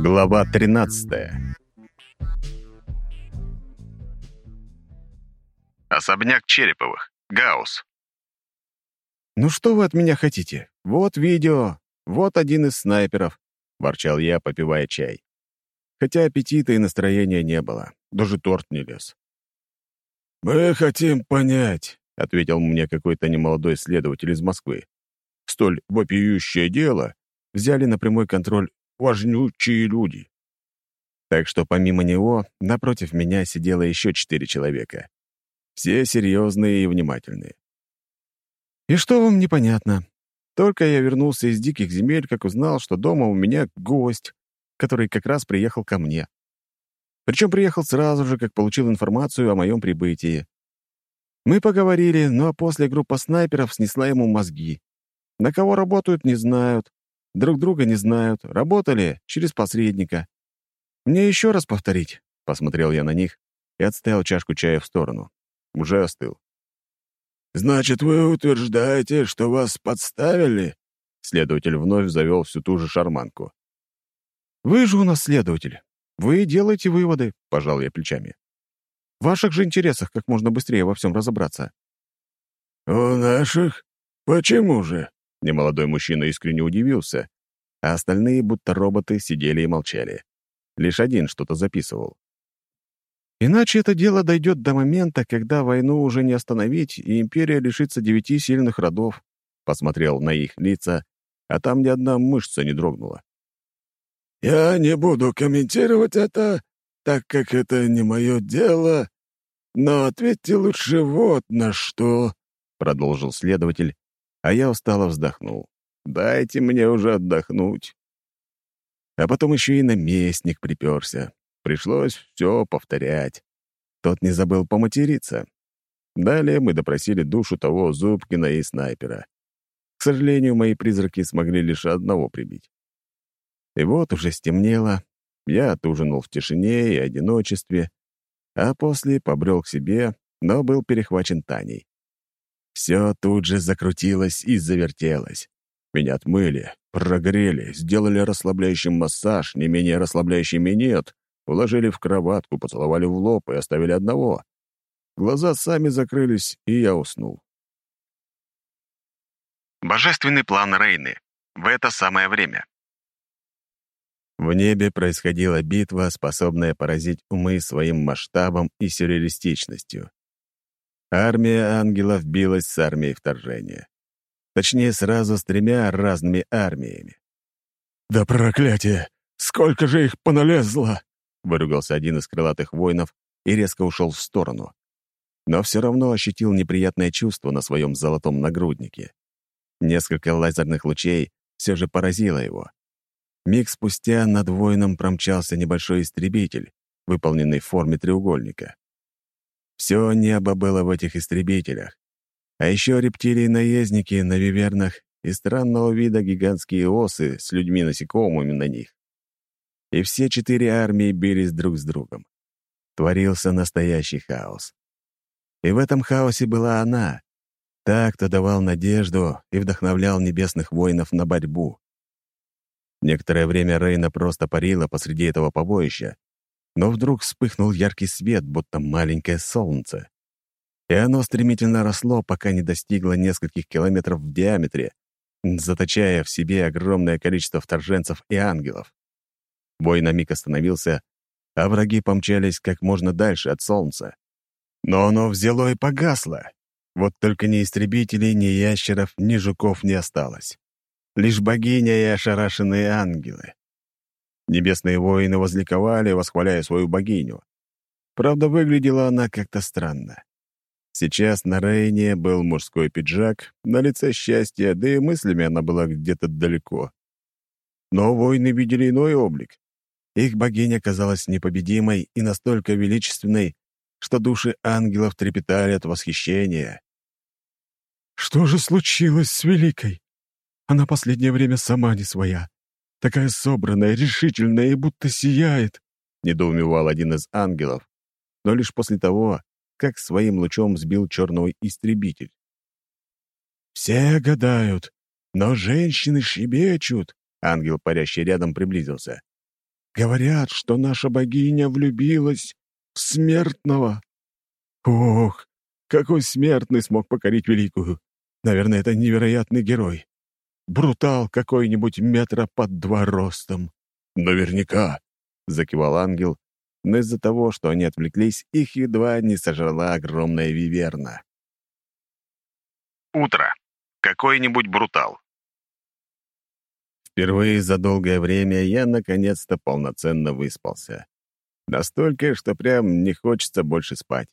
Глава 13 Особняк Череповых. Гаус. «Ну что вы от меня хотите? Вот видео, вот один из снайперов», — ворчал я, попивая чай. Хотя аппетита и настроения не было, даже торт не лез. «Мы хотим понять», — ответил мне какой-то немолодой следователь из Москвы. Столь вопиющее дело взяли на прямой контроль важнючие люди. Так что помимо него, напротив меня сидело еще четыре человека. Все серьезные и внимательные. И что вам непонятно? Только я вернулся из диких земель, как узнал, что дома у меня гость, который как раз приехал ко мне. Причем приехал сразу же, как получил информацию о моем прибытии. Мы поговорили, но после группа снайперов снесла ему мозги. На кого работают, не знают. Друг друга не знают. Работали через посредника. Мне еще раз повторить?» Посмотрел я на них и отставил чашку чая в сторону. Уже остыл. «Значит, вы утверждаете, что вас подставили?» Следователь вновь завел всю ту же шарманку. «Вы же у нас следователь. Вы делаете выводы», — пожал я плечами. «В ваших же интересах как можно быстрее во всем разобраться». «У наших? Почему же?» Немолодой мужчина искренне удивился, а остальные, будто роботы, сидели и молчали. Лишь один что-то записывал. Иначе это дело дойдет до момента, когда войну уже не остановить, и империя лишится девяти сильных родов. Посмотрел на их лица, а там ни одна мышца не дрогнула. «Я не буду комментировать это, так как это не мое дело, но ответьте лучше вот на что», — продолжил следователь, а я устало вздохнул. «Дайте мне уже отдохнуть». А потом еще и наместник приперся. Пришлось все повторять. Тот не забыл поматериться. Далее мы допросили душу того Зубкина и снайпера. К сожалению, мои призраки смогли лишь одного прибить. И вот уже стемнело, я отужинал в тишине и одиночестве, а после побрел к себе, но был перехвачен Таней. Все тут же закрутилось и завертелось. Меня отмыли, прогрели, сделали расслабляющий массаж, не менее расслабляющий минет, уложили в кроватку, поцеловали в лоб и оставили одного. Глаза сами закрылись, и я уснул. Божественный план Рейны. В это самое время. В небе происходила битва, способная поразить умы своим масштабом и сюрреалистичностью. Армия ангелов билась с армией вторжения. Точнее, сразу с тремя разными армиями. «Да проклятие! Сколько же их поналезло!» — выругался один из крылатых воинов и резко ушел в сторону. Но все равно ощутил неприятное чувство на своем золотом нагруднике. Несколько лазерных лучей все же поразило его. Миг спустя над воином промчался небольшой истребитель, выполненный в форме треугольника. Все небо было в этих истребителях. А еще рептилии-наездники на вивернах и странного вида гигантские осы с людьми-насекомыми на них. И все четыре армии бились друг с другом. Творился настоящий хаос. И в этом хаосе была она, та, кто давал надежду и вдохновлял небесных воинов на борьбу. Некоторое время Рейна просто парила посреди этого побоища, но вдруг вспыхнул яркий свет, будто маленькое солнце. И оно стремительно росло, пока не достигло нескольких километров в диаметре, заточая в себе огромное количество вторженцев и ангелов. Бой на миг остановился, а враги помчались как можно дальше от солнца. Но оно взяло и погасло. Вот только ни истребителей, ни ящеров, ни жуков не осталось. Лишь богиня и ошарашенные ангелы. Небесные воины возликовали, восхваляя свою богиню. Правда, выглядела она как-то странно. Сейчас на Рейне был мужской пиджак, на лице счастье, да и мыслями она была где-то далеко. Но воины видели иной облик. Их богиня казалась непобедимой и настолько величественной, что души ангелов трепетали от восхищения. «Что же случилось с Великой? Она последнее время сама не своя. Такая собранная, решительная и будто сияет», — недоумевал один из ангелов, но лишь после того, как своим лучом сбил черного истребитель. «Все гадают, но женщины щебечут», — ангел, парящий рядом, приблизился. Говорят, что наша богиня влюбилась в смертного. Ох, какой смертный смог покорить великую. Наверное, это невероятный герой. Брутал какой-нибудь метра под два ростом. Наверняка, — закивал ангел, но из-за того, что они отвлеклись, их едва не сожрала огромная виверна. Утро. Какой-нибудь брутал. Впервые за долгое время я наконец-то полноценно выспался. Настолько, что прям не хочется больше спать.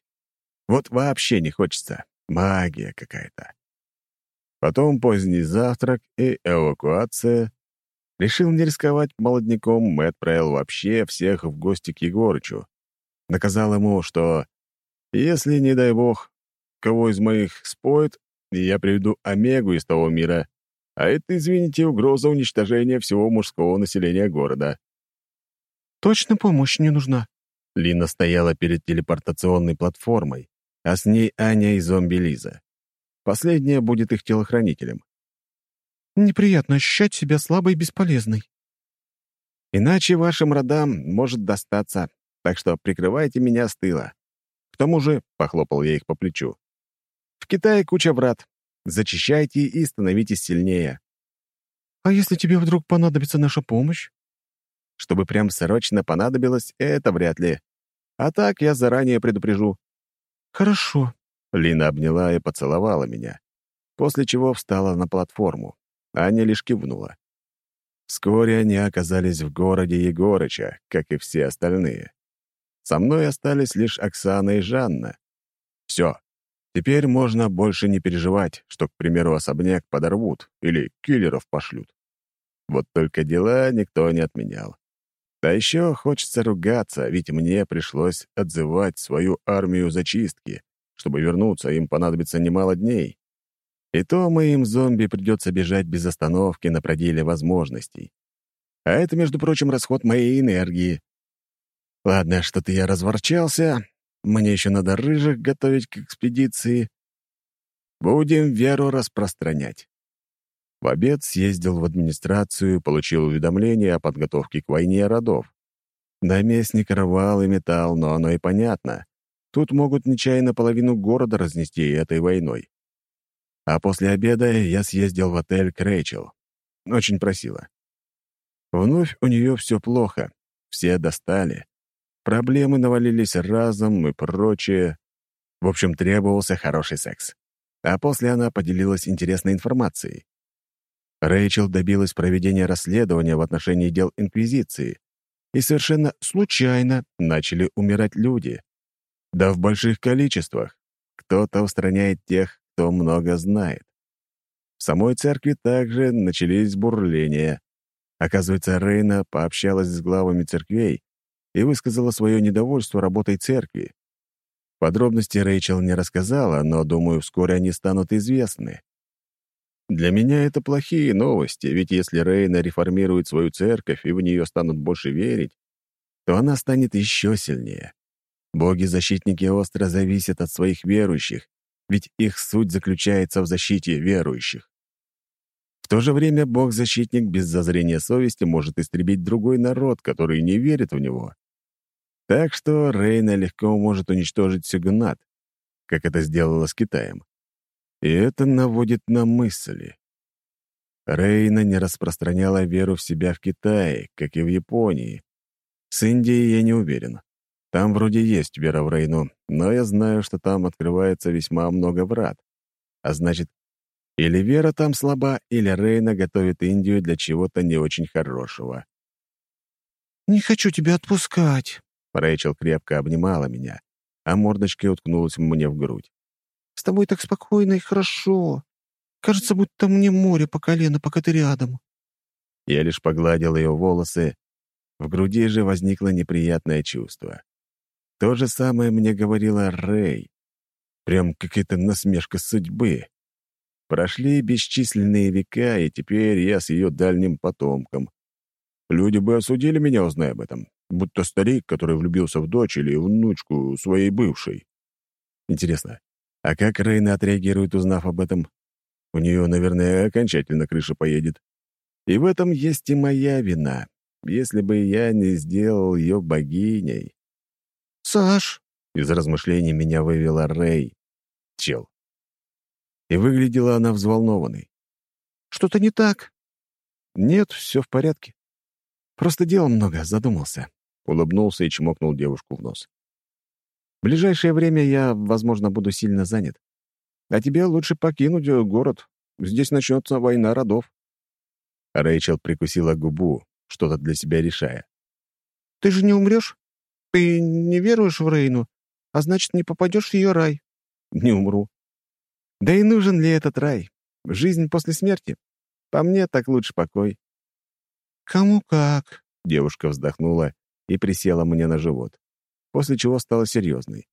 Вот вообще не хочется. Магия какая-то. Потом поздний завтрак и эвакуация. Решил не рисковать молодняком и отправил вообще всех в гости к Егорычу. Наказал ему, что если, не дай бог, кого из моих споет, я приведу Омегу из того мира, а это, извините, угроза уничтожения всего мужского населения города. «Точно помощь не нужна?» Лина стояла перед телепортационной платформой, а с ней Аня и зомби Лиза. Последняя будет их телохранителем. «Неприятно ощущать себя слабой и бесполезной». «Иначе вашим родам может достаться, так что прикрывайте меня с тыла. К тому же, — похлопал я их по плечу, — в Китае куча врат, Зачищайте и становитесь сильнее. А если тебе вдруг понадобится наша помощь? Чтобы прям срочно понадобилось, это вряд ли. А так я заранее предупрежу. Хорошо. Лина обняла и поцеловала меня, после чего встала на платформу. Аня лишь кивнула. Вскоре они оказались в городе Егорыча, как и все остальные. Со мной остались лишь Оксана и Жанна. Все, Теперь можно больше не переживать, что, к примеру, особняк подорвут или киллеров пошлют. Вот только дела никто не отменял. А еще хочется ругаться, ведь мне пришлось отзывать свою армию зачистки. Чтобы вернуться, им понадобится немало дней. И то моим зомби придется бежать без остановки на пределе возможностей. А это, между прочим, расход моей энергии. Ладно, что-то я разворчался, мне еще надо рыжих готовить к экспедиции. Будем веру распространять. В обед съездил в администрацию, получил уведомление о подготовке к войне родов. Наместник рвал и металл, но оно и понятно. Тут могут нечаянно половину города разнести этой войной. А после обеда я съездил в отель к Рэйчел. Очень просила. Вновь у нее все плохо. Все достали. Проблемы навалились разом и прочее. В общем, требовался хороший секс. А после она поделилась интересной информацией. Рэйчел добилась проведения расследования в отношении дел Инквизиции, и совершенно случайно начали умирать люди. Да в больших количествах. Кто-то устраняет тех, кто много знает. В самой церкви также начались бурления. Оказывается, Рейна пообщалась с главами церквей и высказала свое недовольство работой церкви. Подробности Рэйчел не рассказала, но, думаю, вскоре они станут известны. Для меня это плохие новости, ведь если Рейна реформирует свою церковь и в нее станут больше верить, то она станет еще сильнее. Боги-защитники остро зависят от своих верующих, ведь их суть заключается в защите верующих. В то же время Бог-защитник без зазрения совести может истребить другой народ, который не верит в него. Так что Рейна легко может уничтожить Сюгунат, как это сделала с Китаем. И это наводит на мысли. Рейна не распространяла веру в себя в Китае, как и в Японии. С Индией я не уверен. Там вроде есть вера в Рейну, но я знаю, что там открывается весьма много врат. А значит, или вера там слаба, или Рейна готовит Индию для чего-то не очень хорошего. «Не хочу тебя отпускать», Рэйчел крепко обнимала меня, а мордочкой уткнулась мне в грудь. «С тобой так спокойно и хорошо. Кажется, будто мне море по колено, пока ты рядом». Я лишь погладил ее волосы. В груди же возникло неприятное чувство. То же самое мне говорила Рэй. Прям какая-то насмешка судьбы. Прошли бесчисленные века, и теперь я с ее дальним потомком. Люди бы осудили меня, узная об этом будто старик, который влюбился в дочь или внучку своей бывшей. Интересно, а как Рейна отреагирует, узнав об этом? У нее, наверное, окончательно крыша поедет. И в этом есть и моя вина. если бы я не сделал ее богиней. «Саш!» — из размышлений меня вывела Рэй. Чел. И выглядела она взволнованной. «Что-то не так?» «Нет, все в порядке. Просто дел много, задумался». Улыбнулся и чмокнул девушку в нос. «В ближайшее время я, возможно, буду сильно занят. А тебе лучше покинуть город. Здесь начнется война родов». Рэйчел прикусила губу, что-то для себя решая. «Ты же не умрешь? Ты не веруешь в Рейну, а значит, не попадешь в ее рай». «Не умру. Да и нужен ли этот рай? Жизнь после смерти? По мне так лучше покой». «Кому как?» — девушка вздохнула и присела мне на живот, после чего стала серьезной.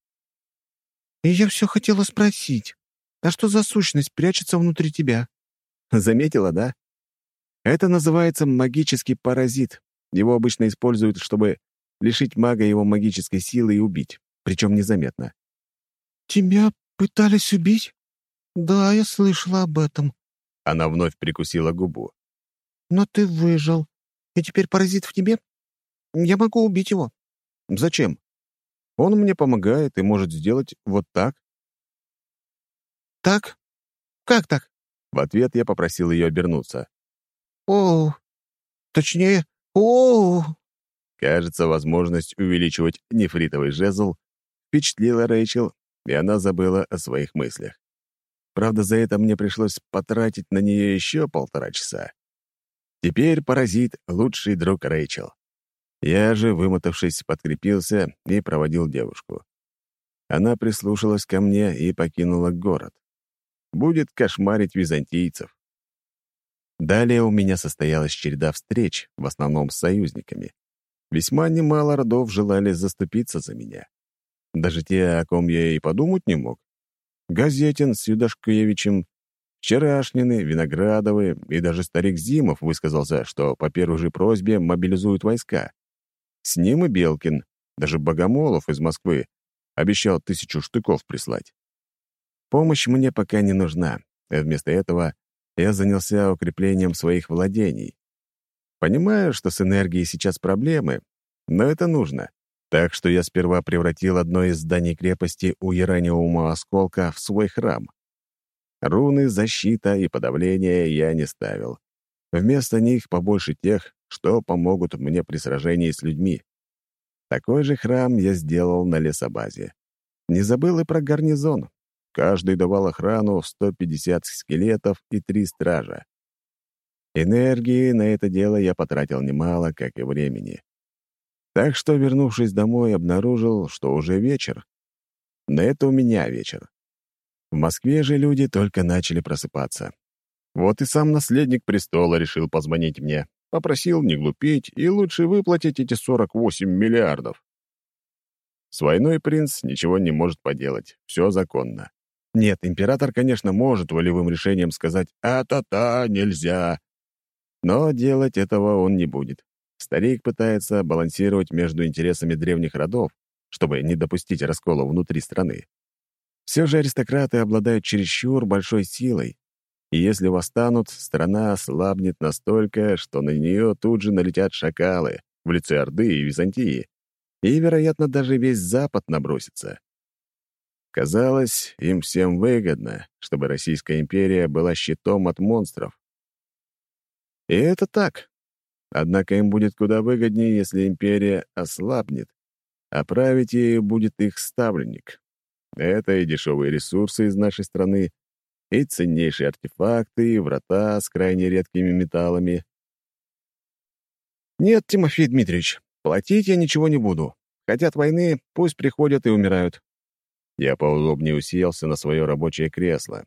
«И я все хотела спросить, а что за сущность прячется внутри тебя?» «Заметила, да? Это называется магический паразит. Его обычно используют, чтобы лишить мага его магической силы и убить, причем незаметно. «Тебя пытались убить? Да, я слышала об этом». Она вновь прикусила губу. «Но ты выжил, и теперь паразит в тебе? Я могу убить его». «Зачем? Он мне помогает и может сделать вот так». «Так? Как так?» В ответ я попросил ее обернуться. О, точнее, о. Кажется, возможность увеличивать нефритовый жезл впечатлила Рэйчел, и она забыла о своих мыслях. Правда, за это мне пришлось потратить на нее еще полтора часа. Теперь паразит — лучший друг Рэйчел. Я же, вымотавшись, подкрепился и проводил девушку. Она прислушалась ко мне и покинула город. Будет кошмарить византийцев. Далее у меня состоялась череда встреч, в основном с союзниками. Весьма немало родов желали заступиться за меня. Даже те, о ком я и подумать не мог. Газетин с Юдашкевичем, Вчерашнины, Виноградовы и даже старик Зимов высказался, что по первой же просьбе мобилизуют войска. С ним и Белкин, даже Богомолов из Москвы, обещал тысячу штыков прислать. Помощь мне пока не нужна, а вместо этого я занялся укреплением своих владений. Понимаю, что с энергией сейчас проблемы, но это нужно. Так что я сперва превратил одно из зданий крепости у Яраниума осколка в свой храм. Руны, защита и подавление я не ставил. Вместо них побольше тех, что помогут мне при сражении с людьми. Такой же храм я сделал на лесобазе. Не забыл и про гарнизон. Каждый давал охрану в 150 скелетов и три стража. Энергии на это дело я потратил немало, как и времени. Так что, вернувшись домой, обнаружил, что уже вечер. Но это у меня вечер. В Москве же люди только начали просыпаться. Вот и сам наследник престола решил позвонить мне. Попросил не глупить и лучше выплатить эти 48 миллиардов. С войной принц ничего не может поделать, все законно. Нет, император, конечно, может волевым решением сказать «а-та-та, нельзя». Но делать этого он не будет. Старик пытается балансировать между интересами древних родов, чтобы не допустить раскола внутри страны. Все же аристократы обладают чересчур большой силой, и если восстанут, страна ослабнет настолько, что на нее тут же налетят шакалы в лице Орды и Византии, и, вероятно, даже весь Запад набросится. Казалось, им всем выгодно, чтобы Российская империя была щитом от монстров. И это так. Однако им будет куда выгоднее, если империя ослабнет, а править ею будет их ставленник. Это и дешевые ресурсы из нашей страны, и ценнейшие артефакты, и врата с крайне редкими металлами. Нет, Тимофей Дмитриевич, платить я ничего не буду. Хотят войны, пусть приходят и умирают. Я поудобнее уселся на свое рабочее кресло.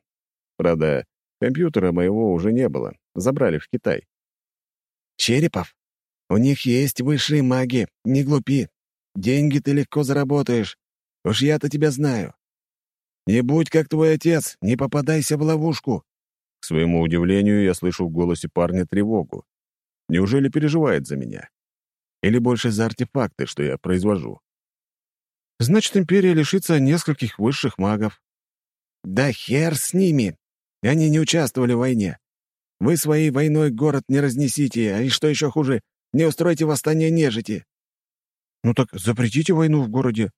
Правда, компьютера моего уже не было. Забрали в Китай. «Черепов, у них есть высшие маги, не глупи. Деньги ты легко заработаешь. Уж я-то тебя знаю. Не будь как твой отец, не попадайся в ловушку». К своему удивлению, я слышу в голосе парня тревогу. Неужели переживает за меня? Или больше за артефакты, что я произвожу? Значит, империя лишится нескольких высших магов. Да хер с ними! Они не участвовали в войне. Вы своей войной город не разнесите, а и что еще хуже, Не устройте восстание нежити». «Ну так запретите войну в городе.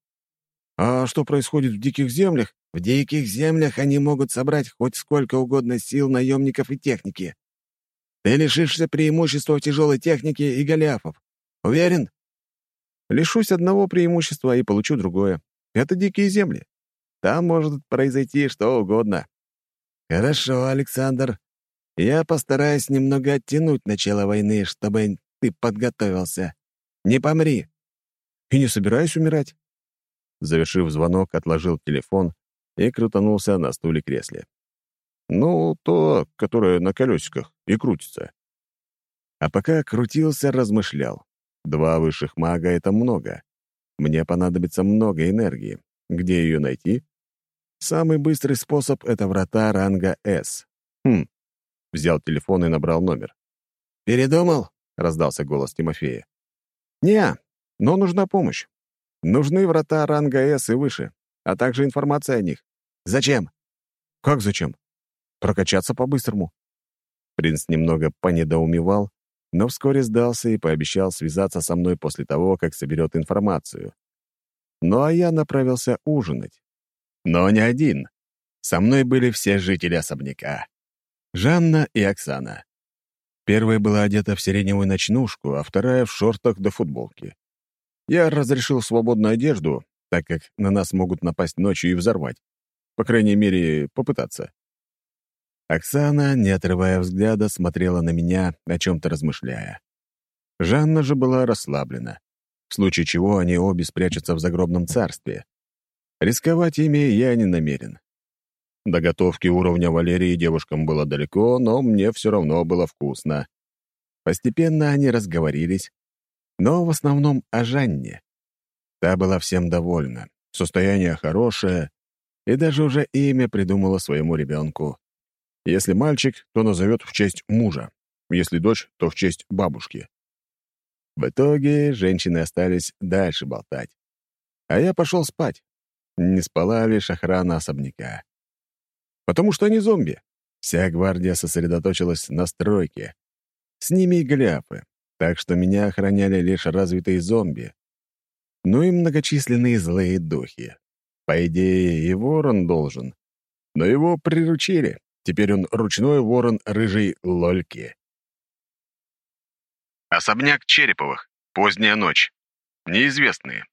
А что происходит в диких землях?» «В диких землях они могут собрать хоть сколько угодно сил наемников и техники. Ты лишишься преимущества в тяжелой технике и голиафов. Уверен?» «Лишусь одного преимущества и получу другое. Это дикие земли. Там может произойти что угодно». «Хорошо, Александр. Я постараюсь немного оттянуть начало войны, чтобы ты подготовился. Не помри». «И не собираюсь умирать». Завершив звонок, отложил телефон и крутанулся на стуле-кресле. Ну, то, которое на колесиках и крутится. А пока крутился, размышлял. Два высших мага — это много. Мне понадобится много энергии. Где ее найти? Самый быстрый способ — это врата ранга «С». Хм. Взял телефон и набрал номер. «Передумал?» — раздался голос Тимофея. «Не, но нужна помощь. Нужны врата ранга «С» и выше, а также информация о них. Зачем? Как зачем? Прокачаться по-быстрому. Принц немного понедоумевал, но вскоре сдался и пообещал связаться со мной после того, как соберет информацию. Ну а я направился ужинать. Но не один. Со мной были все жители особняка. Жанна и Оксана. Первая была одета в сиреневую ночнушку, а вторая — в шортах до футболки. Я разрешил свободную одежду, так как на нас могут напасть ночью и взорвать. По крайней мере, попытаться. Оксана, не отрывая взгляда, смотрела на меня, о чем-то размышляя. Жанна же была расслаблена, в случае чего они обе спрячутся в загробном царстве. Рисковать ими я не намерен. До готовки уровня Валерии девушкам было далеко, но мне все равно было вкусно. Постепенно они разговорились, но в основном о Жанне. Та была всем довольна, состояние хорошее, и даже уже имя придумала своему ребенку. Если мальчик, то назовет в честь мужа, если дочь, то в честь бабушки. В итоге женщины остались дальше болтать. А я пошел спать. Не спала лишь охрана особняка. Потому что они зомби. Вся гвардия сосредоточилась на стройке. С ними и гляпы, так что меня охраняли лишь развитые зомби. Ну и многочисленные злые духи. По идее, и ворон должен. Но его приручили. Теперь он ручной ворон рыжей лольки. Особняк Череповых. Поздняя ночь. Неизвестные.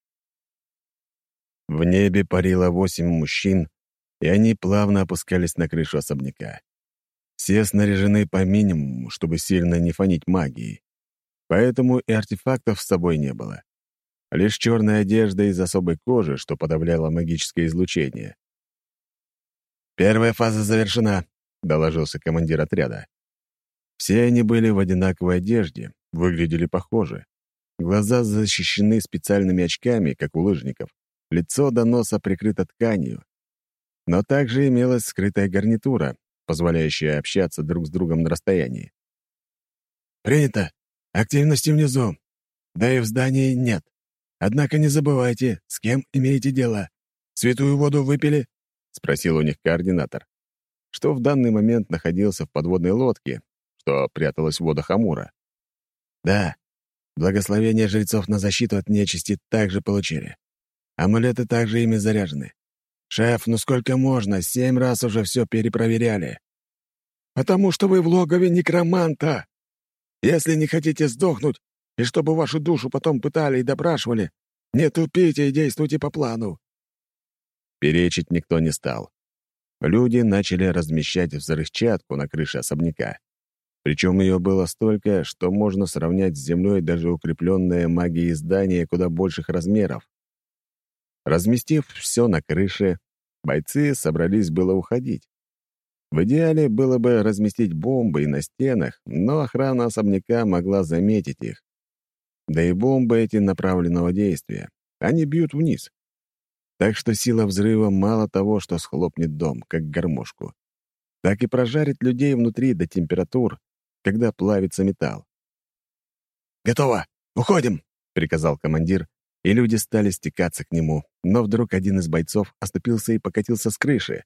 В небе парило восемь мужчин, и они плавно опускались на крышу особняка. Все снаряжены по минимуму, чтобы сильно не фонить магией. Поэтому и артефактов с собой не было. Лишь черная одежда из особой кожи, что подавляло магическое излучение. «Первая фаза завершена», — доложился командир отряда. Все они были в одинаковой одежде, выглядели похоже. Глаза защищены специальными очками, как у лыжников. Лицо до носа прикрыто тканью. Но также имелась скрытая гарнитура, позволяющая общаться друг с другом на расстоянии. «Принято. Активности внизу. Да и в здании нет. Однако не забывайте, с кем имеете дело. Святую воду выпили?» — спросил у них координатор, что в данный момент находился в подводной лодке, что пряталась в водах Амура. «Да, благословение жрецов на защиту от нечисти также получили. Амулеты также ими заряжены. Шеф, ну сколько можно? Семь раз уже все перепроверяли. Потому что вы в логове некроманта. Если не хотите сдохнуть, и чтобы вашу душу потом пытали и допрашивали, не тупите и действуйте по плану». Перечить никто не стал. Люди начали размещать взрывчатку на крыше особняка. Причем ее было столько, что можно сравнять с землей даже укрепленное магией здание куда больших размеров. Разместив все на крыше, бойцы собрались было уходить. В идеале было бы разместить бомбы и на стенах, но охрана особняка могла заметить их. Да и бомбы эти направленного действия. Они бьют вниз. Так что сила взрыва мало того, что схлопнет дом, как гармошку, так и прожарит людей внутри до температур, когда плавится металл. «Готово! Уходим!» — приказал командир, и люди стали стекаться к нему, но вдруг один из бойцов оступился и покатился с крыши.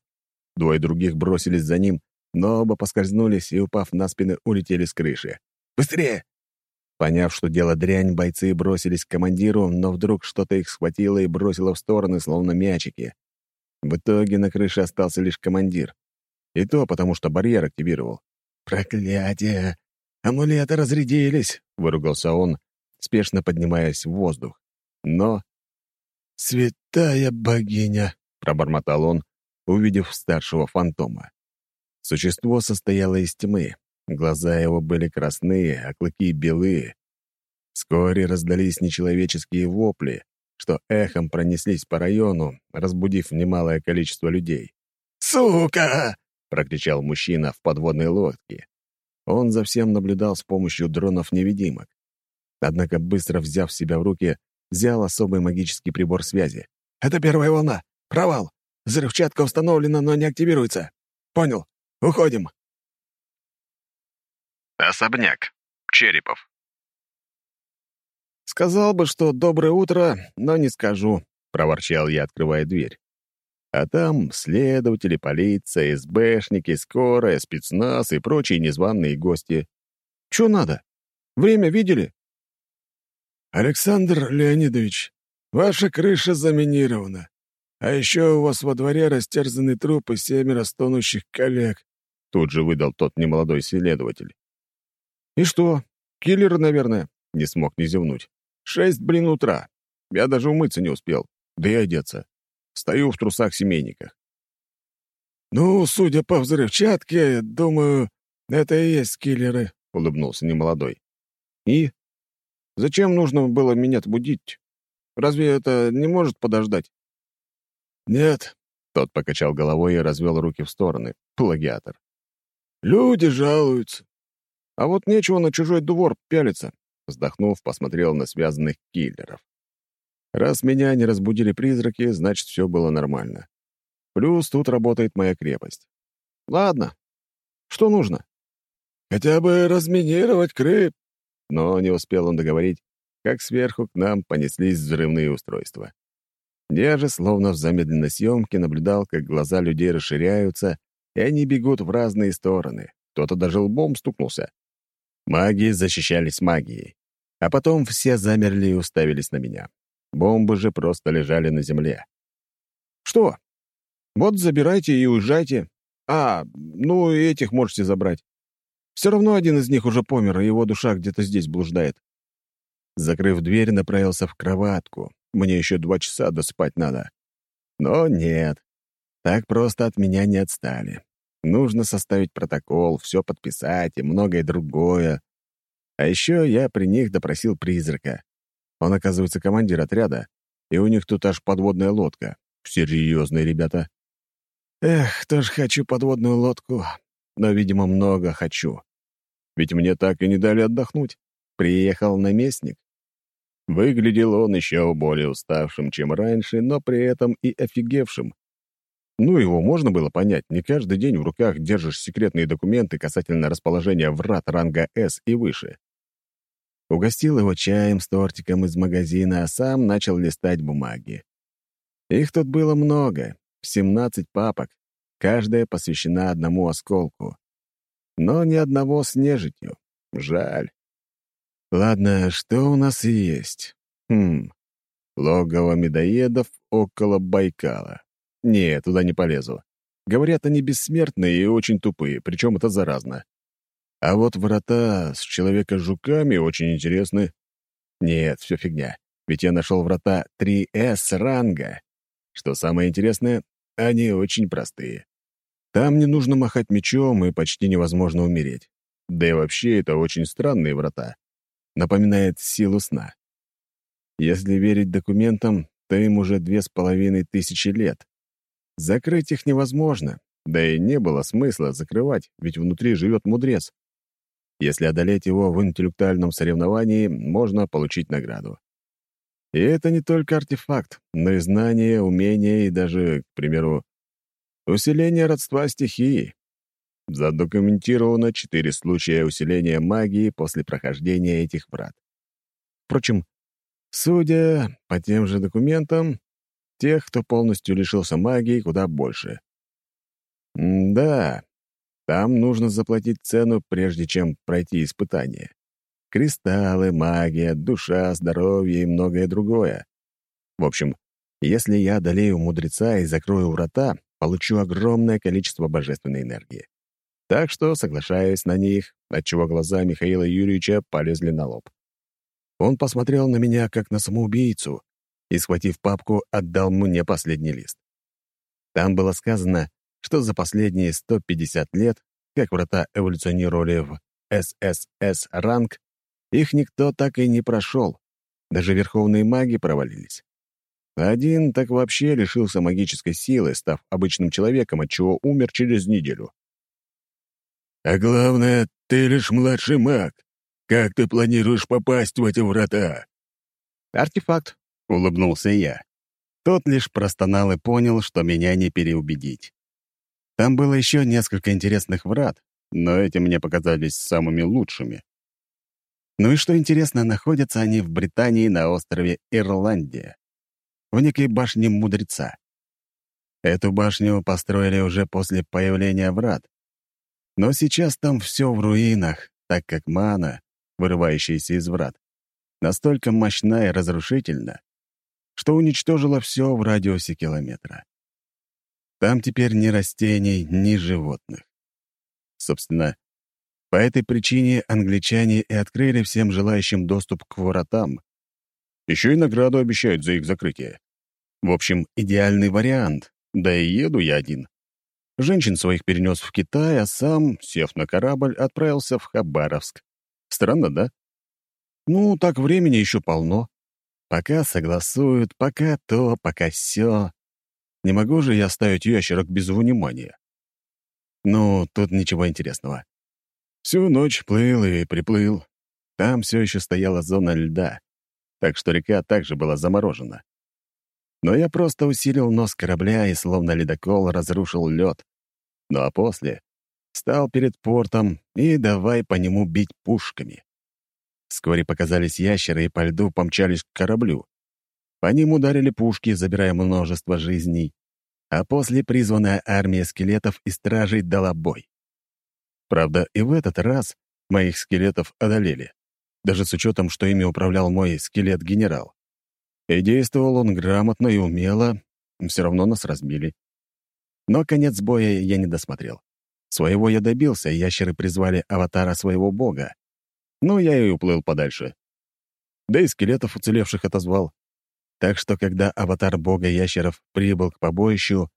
Двое других бросились за ним, но оба поскользнулись и, упав на спины, улетели с крыши. «Быстрее! Поняв, что дело дрянь, бойцы бросились к командиру, но вдруг что-то их схватило и бросило в стороны, словно мячики. В итоге на крыше остался лишь командир. И то потому, что барьер активировал. «Проклятие! Амулеты разрядились!» — выругался он, спешно поднимаясь в воздух. Но... «Святая богиня!» — пробормотал он, увидев старшего фантома. Существо состояло из тьмы. Глаза его были красные, а клыки — белые. Вскоре раздались нечеловеческие вопли, что эхом пронеслись по району, разбудив немалое количество людей. «Сука!» — прокричал мужчина в подводной лодке. Он за всем наблюдал с помощью дронов-невидимок. Однако, быстро взяв себя в руки, взял особый магический прибор связи. «Это первая волна! Провал! Взрывчатка установлена, но не активируется! Понял! Уходим!» Особняк. Черепов. «Сказал бы, что доброе утро, но не скажу», — проворчал я, открывая дверь. А там следователи, полиция, СБшники, скорая, спецназ и прочие незваные гости. Чё надо? Время видели? «Александр Леонидович, ваша крыша заминирована. А еще у вас во дворе растерзаны трупы семеро стонущих коллег», тут же выдал тот немолодой следователь. «И что? Киллер, наверное?» — не смог не зевнуть. «Шесть, блин, утра. Я даже умыться не успел. Да и одеться. Стою в трусах-семейниках. «Ну, судя по взрывчатке, думаю, это и есть киллеры», — улыбнулся немолодой. «И? Зачем нужно было меня будить? Разве это не может подождать?» «Нет», — тот покачал головой и развел руки в стороны. Плагиатор. «Люди жалуются». «А вот нечего на чужой двор пялиться», — вздохнув, посмотрел на связанных киллеров. Раз меня не разбудили призраки, значит, все было нормально. Плюс тут работает моя крепость. Ладно. Что нужно? Хотя бы разминировать крып. Но не успел он договорить, как сверху к нам понеслись взрывные устройства. Я же, словно в замедленной съемке, наблюдал, как глаза людей расширяются, и они бегут в разные стороны. Кто-то даже лбом стукнулся. Маги защищались магией. А потом все замерли и уставились на меня. Бомбы же просто лежали на земле. «Что? Вот забирайте и уезжайте. А, ну этих можете забрать. Все равно один из них уже помер, и его душа где-то здесь блуждает». Закрыв дверь, направился в кроватку. Мне еще два часа доспать надо. Но нет, так просто от меня не отстали. Нужно составить протокол, все подписать и многое другое. А еще я при них допросил призрака. Он, оказывается, командир отряда, и у них тут аж подводная лодка. Серьезные ребята. Эх, тоже хочу подводную лодку. Но, видимо, много хочу. Ведь мне так и не дали отдохнуть. Приехал наместник. Выглядел он еще более уставшим, чем раньше, но при этом и офигевшим. Ну, его можно было понять. Не каждый день в руках держишь секретные документы касательно расположения врат ранга «С» и выше. Угостил его чаем с тортиком из магазина, а сам начал листать бумаги. Их тут было много, 17 папок, каждая посвящена одному осколку. Но ни одного с нежитью. Жаль. Ладно, что у нас есть? Хм, логово медоедов около Байкала. Не, туда не полезу. Говорят, они бессмертные и очень тупые, причем это заразно. А вот врата с человека-жуками очень интересны. Нет, все фигня. Ведь я нашел врата 3С ранга. Что самое интересное, они очень простые. Там не нужно махать мечом и почти невозможно умереть. Да и вообще это очень странные врата. Напоминает силу сна. Если верить документам, то им уже две с половиной тысячи лет. Закрыть их невозможно, да и не было смысла закрывать, ведь внутри живет мудрец. Если одолеть его в интеллектуальном соревновании, можно получить награду. И это не только артефакт, но и знания, умения и даже, к примеру, усиление родства стихии. Задокументировано четыре случая усиления магии после прохождения этих врат. Впрочем, судя по тем же документам, тех, кто полностью лишился магии, куда больше. М да, там нужно заплатить цену, прежде чем пройти испытание. Кристаллы, магия, душа, здоровье и многое другое. В общем, если я одолею мудреца и закрою врата, получу огромное количество божественной энергии. Так что соглашаюсь на них, отчего глаза Михаила Юрьевича полезли на лоб. Он посмотрел на меня, как на самоубийцу, и, схватив папку, отдал мне последний лист. Там было сказано, что за последние 150 лет, как врата эволюционировали в ССС-ранг, их никто так и не прошел. Даже верховные маги провалились. Один так вообще лишился магической силы, став обычным человеком, отчего умер через неделю. А главное, ты лишь младший маг. Как ты планируешь попасть в эти врата?» «Артефакт», — улыбнулся я. Тот лишь простонал и понял, что меня не переубедить. Там было еще несколько интересных врат, но эти мне показались самыми лучшими. Ну и что интересно, находятся они в Британии на острове Ирландия, в некой башне Мудреца. Эту башню построили уже после появления врат, но сейчас там все в руинах, так как мана, вырывающаяся из врат, настолько мощна и разрушительна, что уничтожила все в радиусе километра. Там теперь ни растений, ни животных. Собственно, по этой причине англичане и открыли всем желающим доступ к воротам. Еще и награду обещают за их закрытие. В общем, идеальный вариант, да и еду я один. Женщин своих перенес в Китай, а сам, сев на корабль, отправился в Хабаровск. Странно, да? Ну, так времени еще полно. Пока согласуют, пока то, пока все. Не могу же я оставить ящерок без внимания. Ну, тут ничего интересного. Всю ночь плыл и приплыл. Там все еще стояла зона льда, так что река также была заморожена. Но я просто усилил нос корабля и, словно ледокол, разрушил лед. Ну а после стал перед портом и давай по нему бить пушками. Вскоре показались ящеры и по льду помчались к кораблю. По ним ударили пушки, забирая множество жизней, а после призванная армия скелетов и стражей дала бой. Правда, и в этот раз моих скелетов одолели, даже с учетом, что ими управлял мой скелет-генерал. И действовал он грамотно и умело, все равно нас разбили. Но конец боя я не досмотрел. Своего я добился, ящеры призвали аватара своего бога. Ну, я и уплыл подальше. Да и скелетов уцелевших отозвал. Так что, когда аватар бога ящеров прибыл к побоищу,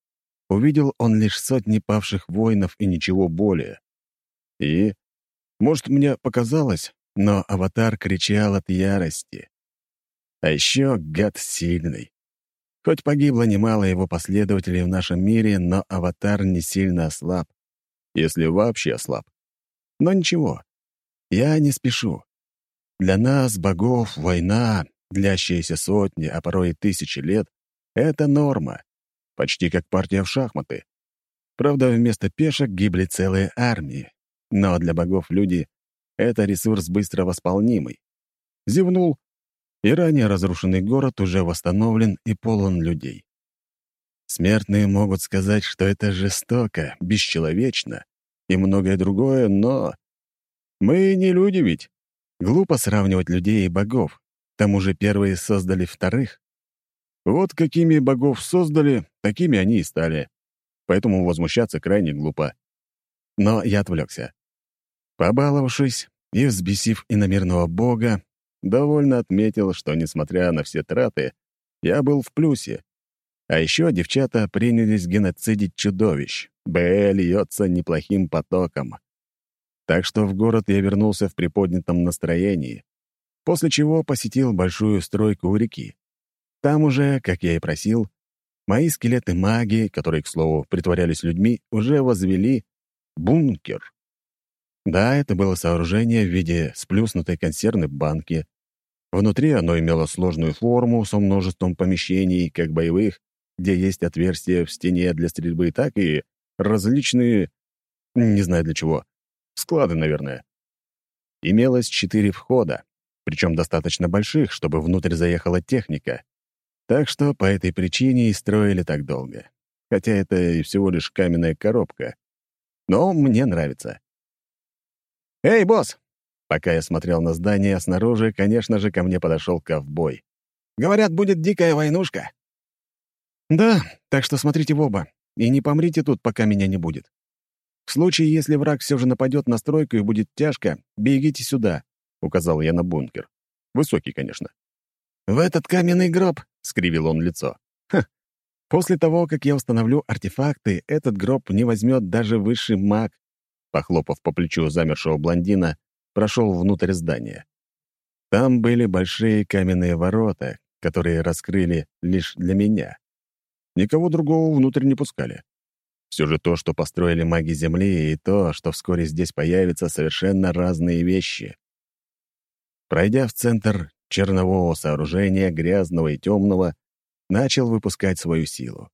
увидел он лишь сотни павших воинов и ничего более. И, может, мне показалось, но аватар кричал от ярости. А еще гад сильный. Хоть погибло немало его последователей в нашем мире, но аватар не сильно ослаб. Если вообще ослаб. Но ничего, я не спешу. Для нас, богов, война, длящаяся сотни, а порой и тысячи лет, — это норма. Почти как партия в шахматы. Правда, вместо пешек гибли целые армии. Но для богов люди — это ресурс быстро восполнимый. Зевнул и ранее разрушенный город уже восстановлен и полон людей. Смертные могут сказать, что это жестоко, бесчеловечно и многое другое, но... Мы не люди ведь. Глупо сравнивать людей и богов. К тому же первые создали вторых. Вот какими богов создали, такими они и стали. Поэтому возмущаться крайне глупо. Но я отвлекся. Побаловавшись и взбесив иномерного бога, довольно отметил, что, несмотря на все траты, я был в плюсе. А еще девчата принялись геноцидить чудовищ. Б льется неплохим потоком. Так что в город я вернулся в приподнятом настроении, после чего посетил большую стройку у реки. Там уже, как я и просил, мои скелеты-маги, которые, к слову, притворялись людьми, уже возвели бункер. Да, это было сооружение в виде сплюснутой консервной банки, Внутри оно имело сложную форму со множеством помещений, как боевых, где есть отверстия в стене для стрельбы, так и различные, не знаю для чего, склады, наверное. Имелось четыре входа, причем достаточно больших, чтобы внутрь заехала техника. Так что по этой причине и строили так долго. Хотя это и всего лишь каменная коробка. Но мне нравится. «Эй, босс, Пока я смотрел на здание, снаружи, конечно же, ко мне подошел ковбой. «Говорят, будет дикая войнушка». «Да, так что смотрите в оба. И не помрите тут, пока меня не будет. В случае, если враг все же нападет на стройку и будет тяжко, бегите сюда», — указал я на бункер. Высокий, конечно. «В этот каменный гроб», — скривил он лицо. «Ха! После того, как я установлю артефакты, этот гроб не возьмет даже высший маг». Похлопав по плечу замершего блондина, прошел внутрь здания. Там были большие каменные ворота, которые раскрыли лишь для меня. Никого другого внутрь не пускали. Все же то, что построили маги Земли, и то, что вскоре здесь появятся, совершенно разные вещи. Пройдя в центр чернового сооружения, грязного и темного, начал выпускать свою силу.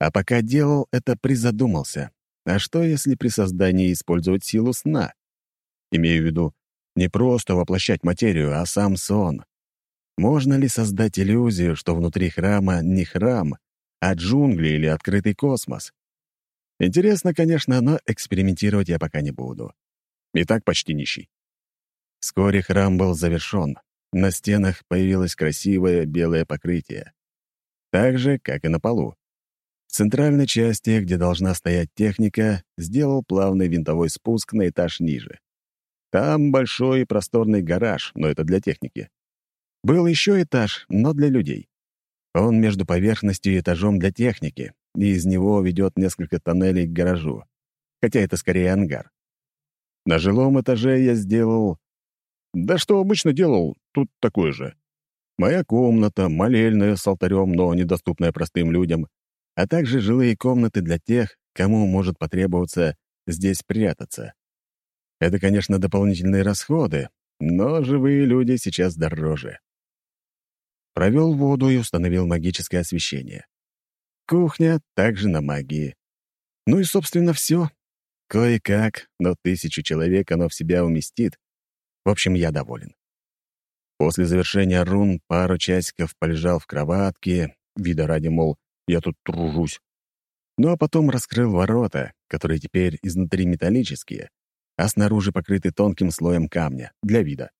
А пока делал это, призадумался. А что, если при создании использовать силу сна? Имею в виду не просто воплощать материю, а сам сон. Можно ли создать иллюзию, что внутри храма не храм, а джунгли или открытый космос? Интересно, конечно, но экспериментировать я пока не буду. И так почти нищий. Вскоре храм был завершен. На стенах появилось красивое белое покрытие. Так же, как и на полу. Центральной части, где должна стоять техника, сделал плавный винтовой спуск на этаж ниже. Там большой и просторный гараж, но это для техники. Был еще этаж, но для людей. Он между поверхностью и этажом для техники, и из него ведет несколько тоннелей к гаражу, хотя это скорее ангар. На жилом этаже я сделал да что обычно делал, тут такое же. Моя комната, молельная с алтарем, но недоступная простым людям, а также жилые комнаты для тех, кому может потребоваться здесь прятаться. Это, конечно, дополнительные расходы, но живые люди сейчас дороже. Провел воду и установил магическое освещение. Кухня также на магии. Ну и, собственно, все. Кое-как, но тысячу человек оно в себя уместит, в общем, я доволен. После завершения рун пару часиков полежал в кроватке, вида ради, мол, я тут тружусь. Ну а потом раскрыл ворота, которые теперь изнутри металлические, а снаружи покрыты тонким слоем камня, для вида.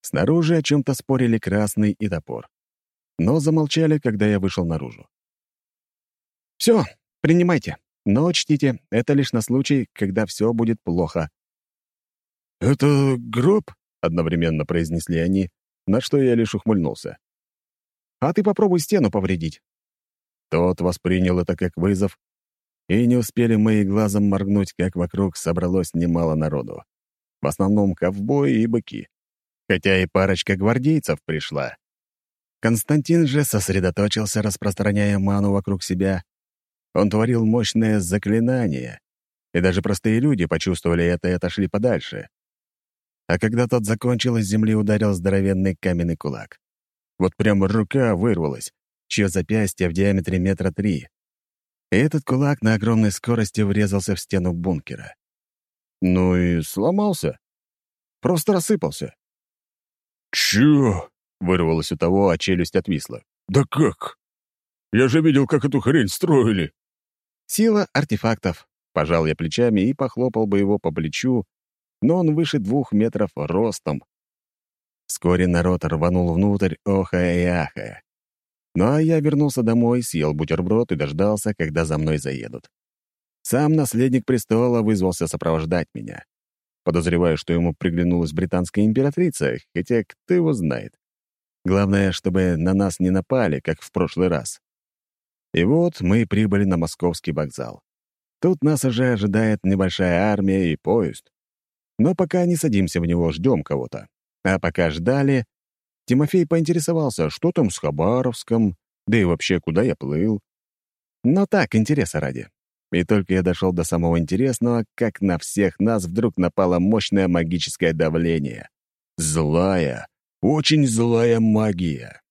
Снаружи о чем-то спорили красный и топор. Но замолчали, когда я вышел наружу. «Все, принимайте, но учтите, это лишь на случай, когда все будет плохо», «Это гроб?» — одновременно произнесли они, на что я лишь ухмыльнулся. «А ты попробуй стену повредить». Тот воспринял это как вызов, и не успели мы и глазом моргнуть, как вокруг собралось немало народу. В основном ковбои и быки. Хотя и парочка гвардейцев пришла. Константин же сосредоточился, распространяя ману вокруг себя. Он творил мощное заклинание, и даже простые люди почувствовали это и отошли подальше а когда тот закончил, из земли ударил здоровенный каменный кулак. Вот прямо рука вырвалась, чье запястье в диаметре метра три. И этот кулак на огромной скорости врезался в стену бункера. Ну и сломался. Просто рассыпался. «Чё?» — вырвалось у того, а челюсть отвисла. «Да как? Я же видел, как эту хрень строили!» «Сила артефактов», — пожал я плечами и похлопал бы его по плечу, но он выше двух метров ростом. Вскоре народ рванул внутрь, охая и ахая. Ну а я вернулся домой, съел бутерброд и дождался, когда за мной заедут. Сам наследник престола вызвался сопровождать меня. Подозреваю, что ему приглянулась британская императрица, хотя кто его знает. Главное, чтобы на нас не напали, как в прошлый раз. И вот мы прибыли на московский вокзал. Тут нас уже ожидает небольшая армия и поезд. Но пока не садимся в него, ждем кого-то. А пока ждали, Тимофей поинтересовался, что там с Хабаровском, да и вообще, куда я плыл. Но так, интереса ради. И только я дошел до самого интересного, как на всех нас вдруг напало мощное магическое давление. Злая, очень злая магия.